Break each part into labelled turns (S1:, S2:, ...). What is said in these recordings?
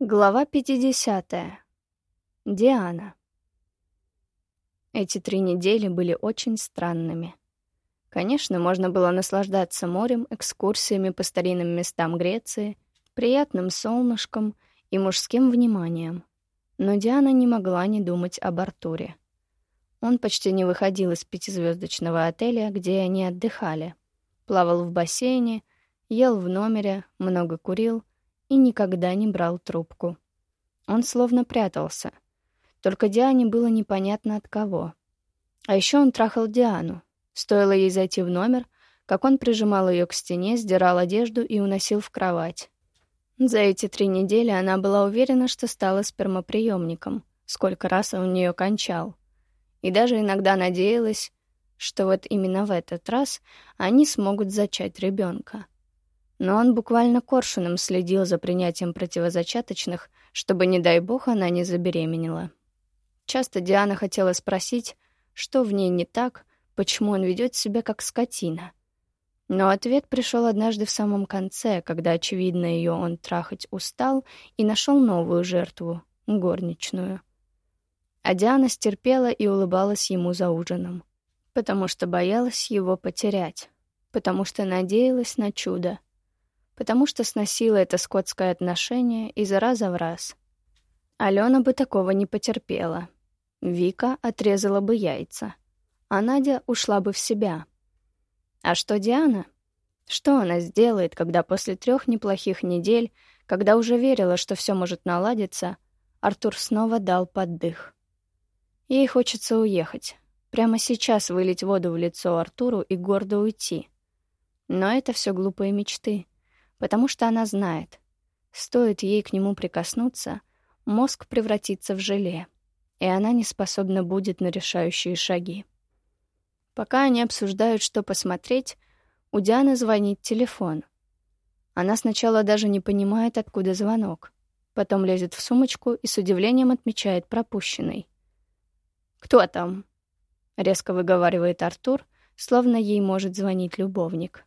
S1: Глава 50. Диана. Эти три недели были очень странными. Конечно, можно было наслаждаться морем, экскурсиями по старинным местам Греции, приятным солнышком и мужским вниманием. Но Диана не могла не думать об Артуре. Он почти не выходил из пятизвездочного отеля, где они отдыхали. Плавал в бассейне, ел в номере, много курил — и никогда не брал трубку. Он словно прятался. Только Диане было непонятно от кого. А еще он трахал Диану. Стоило ей зайти в номер, как он прижимал ее к стене, сдирал одежду и уносил в кровать. За эти три недели она была уверена, что стала спермоприемником, сколько раз он у нее кончал. И даже иногда надеялась, что вот именно в этот раз они смогут зачать ребенка но он буквально коршуном следил за принятием противозачаточных, чтобы, не дай бог, она не забеременела. Часто Диана хотела спросить, что в ней не так, почему он ведет себя как скотина. Но ответ пришел однажды в самом конце, когда, очевидно, ее он трахать устал и нашел новую жертву — горничную. А Диана стерпела и улыбалась ему за ужином, потому что боялась его потерять, потому что надеялась на чудо потому что сносила это скотское отношение из раза в раз. Алена бы такого не потерпела. Вика отрезала бы яйца, а Надя ушла бы в себя. А что Диана? Что она сделает, когда после трех неплохих недель, когда уже верила, что все может наладиться, Артур снова дал поддых? Ей хочется уехать. Прямо сейчас вылить воду в лицо Артуру и гордо уйти. Но это все глупые мечты потому что она знает, стоит ей к нему прикоснуться, мозг превратится в желе, и она не способна будет на решающие шаги. Пока они обсуждают, что посмотреть, у Дианы звонит телефон. Она сначала даже не понимает, откуда звонок. Потом лезет в сумочку и с удивлением отмечает пропущенный. «Кто там?» — резко выговаривает Артур, словно ей может звонить любовник.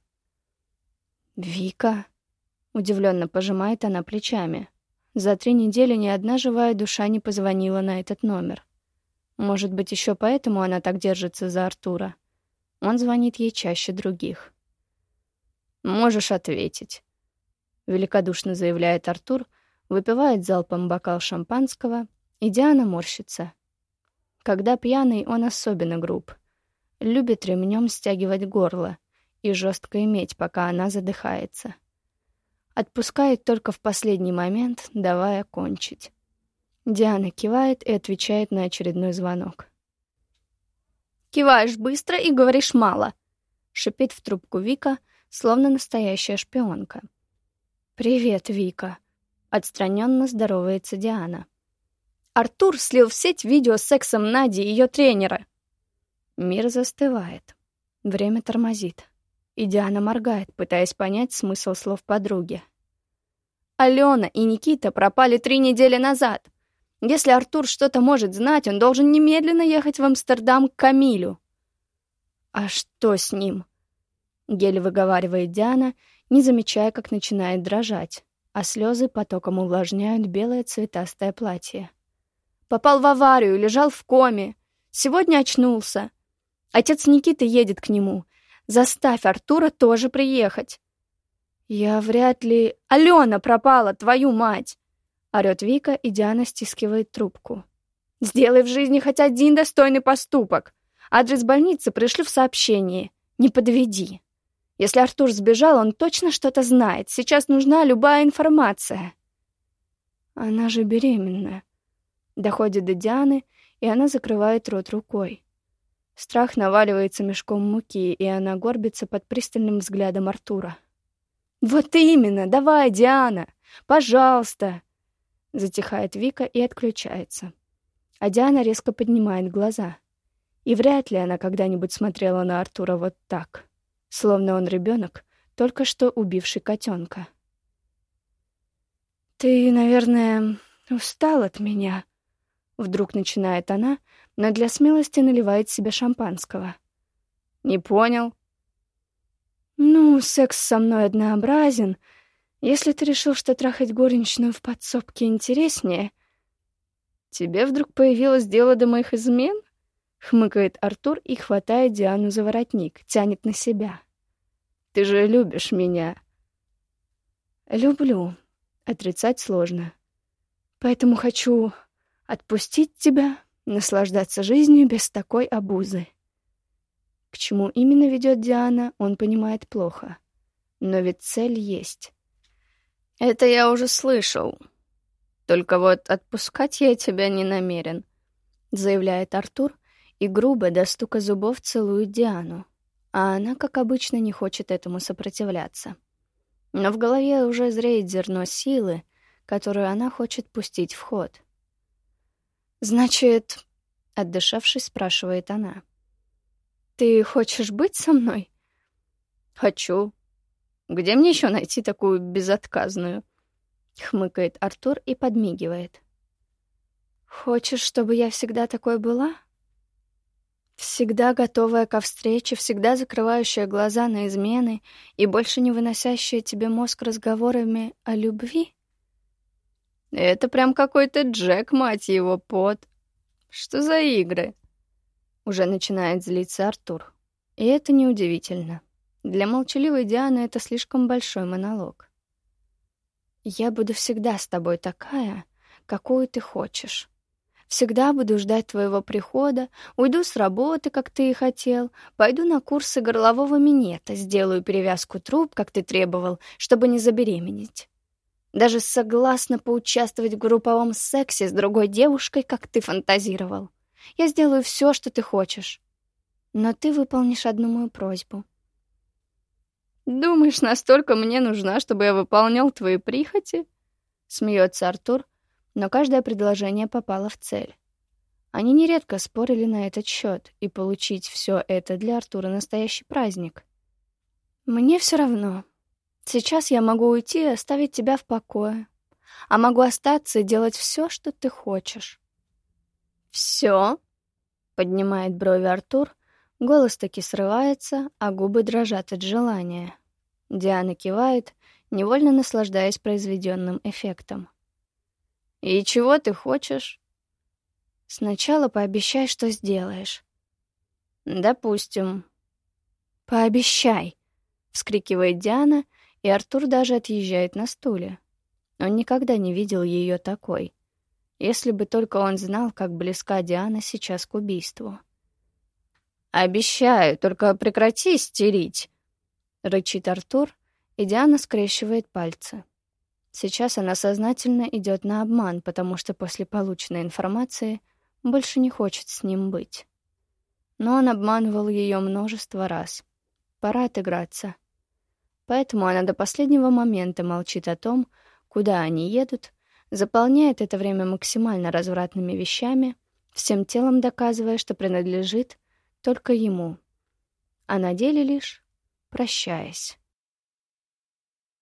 S1: «Вика», Удивленно пожимает она плечами. За три недели ни одна живая душа не позвонила на этот номер. Может быть, еще поэтому она так держится за Артура. Он звонит ей чаще других. «Можешь ответить», — великодушно заявляет Артур, выпивает залпом бокал шампанского, и Диана морщится. Когда пьяный, он особенно груб. Любит ремнем стягивать горло и жестко иметь, пока она задыхается. Отпускает только в последний момент, давая кончить. Диана кивает и отвечает на очередной звонок. «Киваешь быстро и говоришь мало», — шипит в трубку Вика, словно настоящая шпионка. «Привет, Вика», — отстраненно здоровается Диана. Артур слил в сеть видео с сексом Нади и ее тренера. Мир застывает. Время тормозит и Диана моргает, пытаясь понять смысл слов подруги. Алена и Никита пропали три недели назад. Если Артур что-то может знать, он должен немедленно ехать в Амстердам к Камилю. «А что с ним?» — еле выговаривает Диана, не замечая, как начинает дрожать, а слезы потоком увлажняют белое цветастое платье. «Попал в аварию, лежал в коме. Сегодня очнулся. Отец Никиты едет к нему. Заставь Артура тоже приехать. Я вряд ли... Алена пропала, твою мать! Орет Вика, и Диана стискивает трубку. Сделай в жизни хоть один достойный поступок. Адрес больницы пришлю в сообщении. Не подведи. Если Артур сбежал, он точно что-то знает. Сейчас нужна любая информация. Она же беременная. Доходит до Дианы, и она закрывает рот рукой. Страх наваливается мешком муки, и она горбится под пристальным взглядом Артура. «Вот именно! Давай, Диана! Пожалуйста!» Затихает Вика и отключается. А Диана резко поднимает глаза. И вряд ли она когда-нибудь смотрела на Артура вот так, словно он ребенок, только что убивший котенка. «Ты, наверное, устал от меня?» Вдруг начинает она, но для смелости наливает себе шампанского. «Не понял». «Ну, секс со мной однообразен. Если ты решил, что трахать горничную в подсобке интереснее, тебе вдруг появилось дело до моих измен? Хмыкает Артур и хватает Диану за воротник, тянет на себя. Ты же любишь меня. Люблю. Отрицать сложно. Поэтому хочу отпустить тебя, наслаждаться жизнью без такой обузы. К чему именно ведет Диана, он понимает плохо. Но ведь цель есть. Это я уже слышал. Только вот отпускать я тебя не намерен, заявляет Артур и грубо до стука зубов целует Диану, а она, как обычно, не хочет этому сопротивляться. Но в голове уже зреет зерно силы, которую она хочет пустить в ход. «Значит...» — отдышавшись, спрашивает она. «Ты хочешь быть со мной?» «Хочу. Где мне еще найти такую безотказную?» — хмыкает Артур и подмигивает. «Хочешь, чтобы я всегда такой была?» Всегда готовая ко встрече, всегда закрывающая глаза на измены и больше не выносящая тебе мозг разговорами о любви? Это прям какой-то Джек, мать его, под. Что за игры? Уже начинает злиться Артур. И это неудивительно. Для молчаливой Дианы это слишком большой монолог. «Я буду всегда с тобой такая, какую ты хочешь. Всегда буду ждать твоего прихода, уйду с работы, как ты и хотел, пойду на курсы горлового минета, сделаю перевязку труб, как ты требовал, чтобы не забеременеть. Даже согласна поучаствовать в групповом сексе с другой девушкой, как ты фантазировал. Я сделаю все, что ты хочешь. Но ты выполнишь одну мою просьбу. «Думаешь, настолько мне нужна, чтобы я выполнял твои прихоти?» Смеется Артур, но каждое предложение попало в цель. Они нередко спорили на этот счет, и получить все это для Артура настоящий праздник. «Мне все равно. Сейчас я могу уйти и оставить тебя в покое. А могу остаться и делать все, что ты хочешь». «Все?» — поднимает брови Артур, голос таки срывается, а губы дрожат от желания. Диана кивает, невольно наслаждаясь произведенным эффектом. «И чего ты хочешь?» «Сначала пообещай, что сделаешь». «Допустим». «Пообещай!» — вскрикивает Диана, и Артур даже отъезжает на стуле. Он никогда не видел ее такой. Если бы только он знал, как близка Диана сейчас к убийству. «Обещаю, только прекрати истерить!» — рычит Артур, и Диана скрещивает пальцы. Сейчас она сознательно идет на обман, потому что после полученной информации больше не хочет с ним быть. Но он обманывал ее множество раз. Пора отыграться. Поэтому она до последнего момента молчит о том, куда они едут, заполняет это время максимально развратными вещами, всем телом доказывая, что принадлежит только ему, а на деле лишь прощаясь.